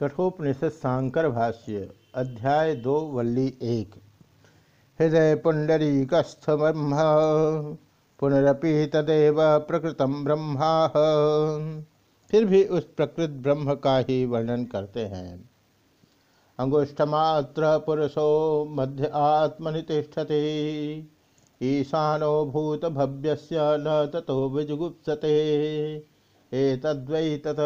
कठोपनिषद सांकर भाष्य अध्याय दो, वल्ली एक। हृदय पुंडरीकस्थ ब्रह्म पुनरपि तदेव प्रकृतम ब्रह्मा। फिर भी उस प्रकृत ब्रह्म का ही वर्णन करते हैं। अंगुष्ठमात्र पुरुषो मध्य आत्मनि तिष्ठते ईशानो भूत भव्य न तथो विजुगुप्सते। तद्वै तथ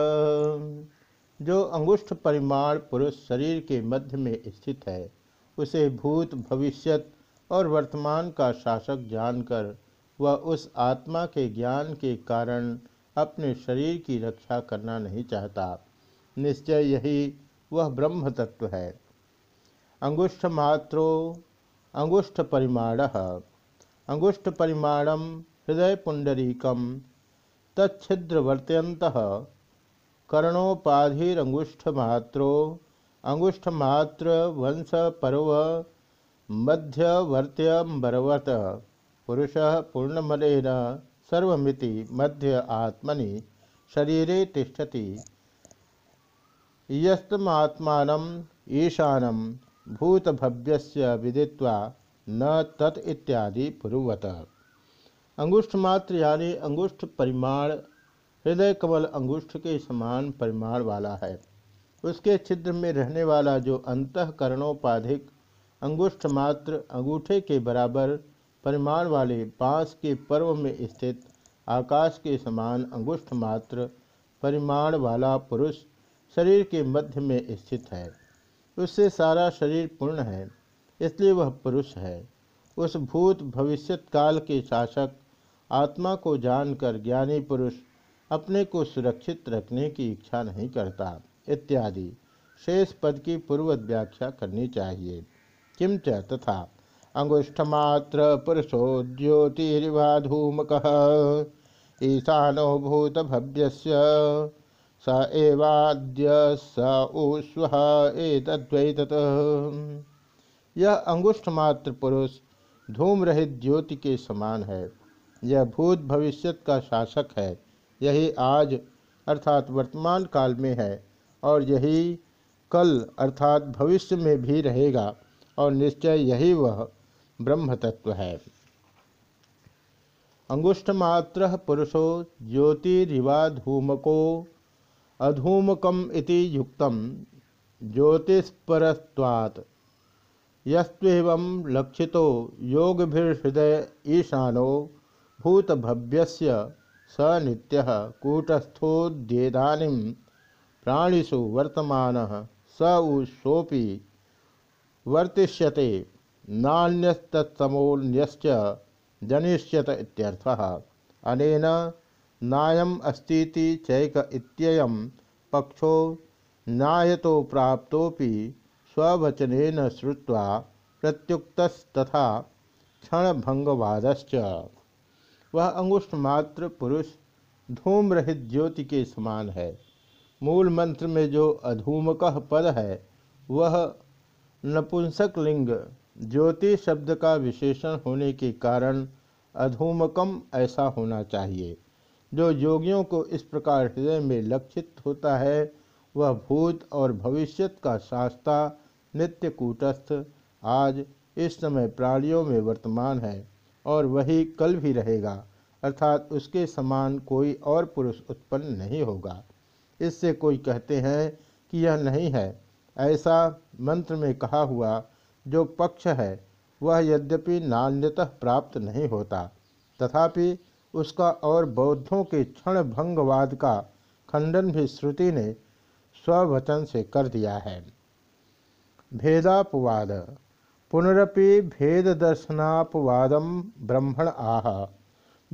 जो अंगुष्ठ परिमाण पुरुष शरीर के मध्य में स्थित है, उसे भूत भविष्यत और वर्तमान का शासक जानकर वह उस आत्मा के ज्ञान के कारण अपने शरीर की रक्षा करना नहीं चाहता। निश्चय यही वह ब्रह्म तत्व है। अंगुष्ठ मात्रो अंगुष्ठ परिमाण। अंगुष्ठ परिमाणम हृदय पुंडरीकम तच्छिद्रवर्त्यंत कर्णोपाधिरंगुष्ठमात्रो अंगुष्ठमात्र वंश पर्व मध्यवर्त्यम्बरवत। पुरुष पूर्णमलेन सर्वमिति मध्य आत्मनि शरीरे तिष्ठति। यस्तमात्मानम ईशानम भूतभव्यस्य विदित्वा न तत् इत्यादि पुरुवत अंगुष्ठ मात्र यानी अंगुष्ठ परिमाण हृदय कमल अंगुष्ठ के समान परिमाण वाला है। उसके छिद्र में रहने वाला जो अंतकरणोपाधिक अंगुष्ठ मात्र अंगूठे के बराबर परिमाण वाले बाँस के पर्व में स्थित आकाश के समान अंगुष्ठ मात्र परिमाण वाला पुरुष शरीर के मध्य में स्थित है। उससे सारा शरीर पूर्ण है, इसलिए वह पुरुष है। उस भूत भविष्यत काल के शासक आत्मा को जानकर ज्ञानी पुरुष अपने को सुरक्षित रखने की इच्छा नहीं करता, इत्यादि। शेष पद की पूर्व व्याख्या करनी चाहिए। किंच तथा अंगुष्ठमात्र पुरुषो ज्योतिरिवा धूमक ईशानो भूत भव्य स एवाद्य स ऊस्व एतद्वैतत। यह अंगुष्ठ मात्र पुरुष धूम रहित ज्योति के समान है। यह भूत भविष्यत का शासक है। यही आज, अर्थात वर्तमान काल में है, और यही कल, अर्थात भविष्य में भी रहेगा, और निश्चय यही वह ब्रह्म तत्व है। अंगुष्ठमात्र पुरुषो ज्योतिरिवाधूमको अधूमकम इति युक्तम ज्योतिष्परत्वात् यस्वेवं लक्षितो योगभिर्हृदय ईशानो भूतभव्यस्य स नित्य कूटस्थोद्येदानीं प्राणिषु वर्तमान स उषोपि वर्तिष्यते नान्यस्तत्समोन्यश्च जनिष्यत इत्यर्थः। अनेन नायम अस्तीति चैक इत्ययम पक्षो न्यायतो प्राप्तोपि स्ववचनेन श्रुत्वा प्रत्युक्तस्तथा क्षणभंगवादश्च वह अंगुष्ठ मात्र पुरुष धूम रहित ज्योति के समान है। मूल मंत्र में जो अधूमक पद है, वह नपुंसक लिंग ज्योति शब्द का विशेषण होने के कारण अधूमकम ऐसा होना चाहिए। जो योगियों को इस प्रकार हृदय में लक्षित होता है, वह भूत और भविष्यत का शास्ता नित्य कूटस्थ आज इस समय प्राणियों में वर्तमान है। और वही कल भी रहेगा, अर्थात उसके समान कोई और पुरुष उत्पन्न नहीं होगा। इससे कोई कहते हैं कि यह नहीं है। ऐसा मंत्र में कहा हुआ, जो पक्ष है, वह यद्यपि नान्यतः प्राप्त नहीं होता, तथापि उसका और बौद्धों के क्षण भंगवाद का खंडन भी श्रुति ने स्ववचन से कर दिया है। भेदापवाद पुनरपि भेद दर्शनापवादम ब्रह्मण आह।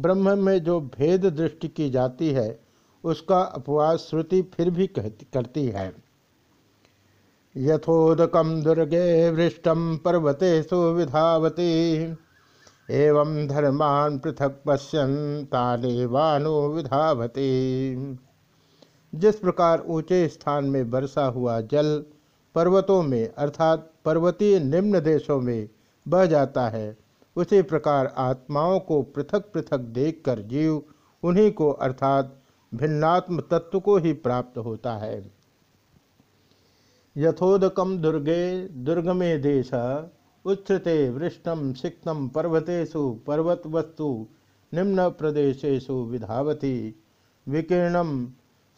ब्रह्म में जो भेद दृष्टि की जाती है, उसका अपवाद श्रुति फिर भी कहती, करती है। यथोदकम दुर्गे वृष्टम पर्वते सुविधावती एवं धर्मान पृथक पश्यन तालेवानो विधावती। जिस प्रकार ऊँचे स्थान में बरसा हुआ जल पर्वतों में, अर्थात पर्वतीय निम्न देशों में बह जाता है। उसी प्रकार आत्माओं को पृथक पृथक देखकर जीव उन्हीं को अर्थात भिन्नात्म तत्व को ही प्राप्त होता है। यथोदकम दुर्गे दुर्गमे देश उच्छ्रिते वृष्टम सिक्तम पर्वतेषु पर्वतवस्तु, निम्न प्रदेशेषु विधावती विकीर्णम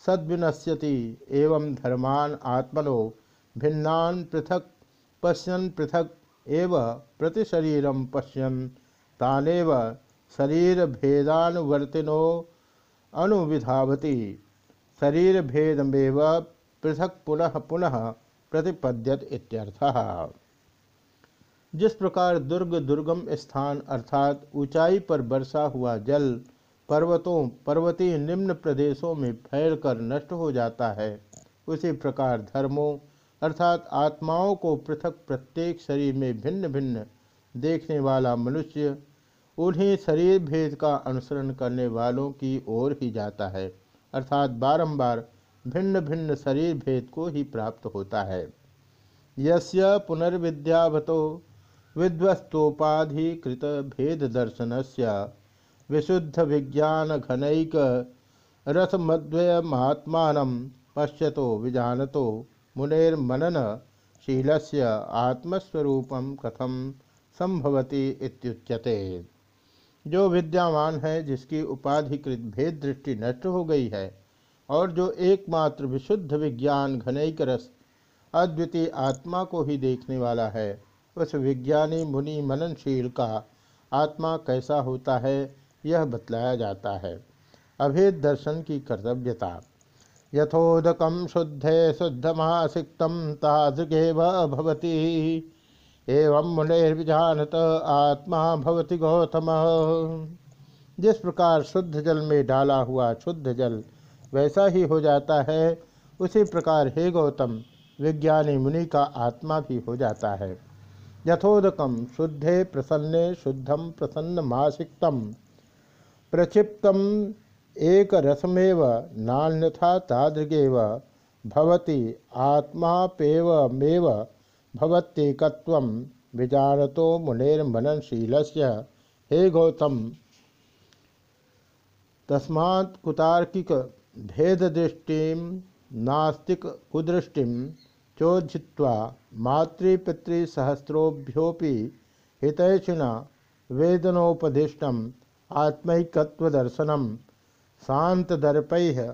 सद्विनश्यति, एवं धर्मान आत्मनो भिन्नान पृथक पश्यन पृथक एव प्रतिशरीरम पश्यन, तानेव शरीर भेदानुवर्तिनो अनुविधावती। शरीर भेदमेव पृथक पुनः पुनः प्रतिपद्यत इत्यर्थः। जिस प्रकार दुर्ग दुर्गम स्थान अर्थात ऊंचाई पर बरसा हुआ जल पर्वतों, पर्वतीय निम्न प्रदेशों में फैलकर नष्ट हो जाता है, उसी प्रकार धर्मों अर्थात आत्माओं को पृथक प्रत्येक शरीर में भिन्न भिन्न देखने वाला मनुष्य उन्हें शरीर भेद का अनुसरण करने वालों की ओर ही जाता है, अर्थात बारंबार भिन्न भिन्न शरीर भेद को ही प्राप्त होता है। यस्य पुनर्विद्यावतो विध्वस्तोपाधिकृत भेद दर्शन से विशुद्ध विज्ञान घनैक रथमद्वयमात्मा पश्यतो विजानतो मुनेर्मनन शील से आत्मस्वरूप कथम संभवती इत्युच्यते। जो विद्यावान है, जिसकी उपाधिकृत भेद दृष्टि नष्ट हो गई है, और जो एकमात्र विशुद्ध विज्ञान घनैक रस अद्वितीय आत्मा को ही देखने वाला है, उस विज्ञानी मुनि मननशील का आत्मा कैसा होता है, यह बतलाया जाता है। अभेद दर्शन की कर्तव्यता। यथोदकम शुद्धे भवती। एवं मुनिर्विजानत आत्मा भवति गौतम। जिस प्रकार शुद्ध जल में डाला हुआ शुद्ध जल वैसा ही हो जाता है, उसी प्रकार हे गौतम, विज्ञानी मुनि का आत्मा भी हो जाता है। यथोदकम शुद्धे प्रसन्ने शुद्धम प्रसन्न मासिकतम प्रक्षिप्तम एक रसमेव नान्यथा तादृगेव भवति आत्मापेवमेव भवत्येकत्वं विजानतो मुनेर्मननशीलस्य। हे गौतम, तस्मात् कुतार्किक भेददृष्टिं नास्तिक कुदृष्टिं चोज्झित्वा मातृपितृसहस्रोभ्योपि हितैषिणा वेदनोपदिष्ट आत्मकत्वदर्शन शांतदर्पै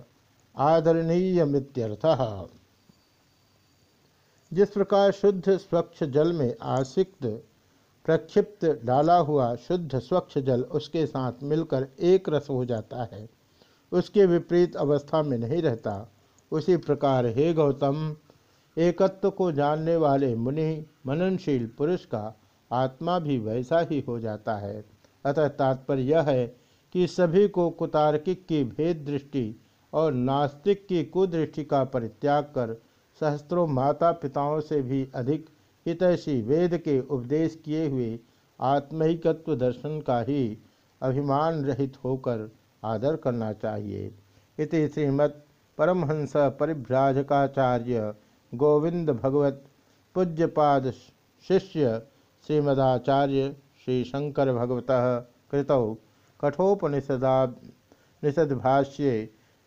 आदरणीयमित्यर्थः। जिस प्रकार शुद्ध स्वच्छ जल में आसिक्त, प्रक्षिप्त डाला हुआ शुद्ध स्वच्छ जल उसके साथ मिलकर एक रस हो जाता है, उसके विपरीत अवस्था में नहीं रहता, उसी प्रकार हे गौतम, एकत्व को जानने वाले मुनि, मननशील पुरुष का आत्मा भी वैसा ही हो जाता है। अतः तात्पर्य यह है कि सभी को कुतार्किक की भेद दृष्टि और नास्तिक की कुदृष्टि का परित्याग कर सहस्त्रों माता पिताओं से भी अधिक हितैषी वेद के उपदेश किए हुए आत्महिकत्व दर्शन का ही अभिमान रहित होकर आदर करना चाहिए। इति श्रीमद् परमहंस परिभ्राजकाचार्य गोविंद भगवत पूज्यपाद शिष्य श्रीमदाचार्य श्री शंकर भगवत कृतौ। कठोपनिषदा निषदभाष्ये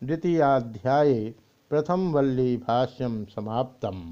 द्वितीयाध्याये प्रथम वल्ली भाष्यम समाप्तम्।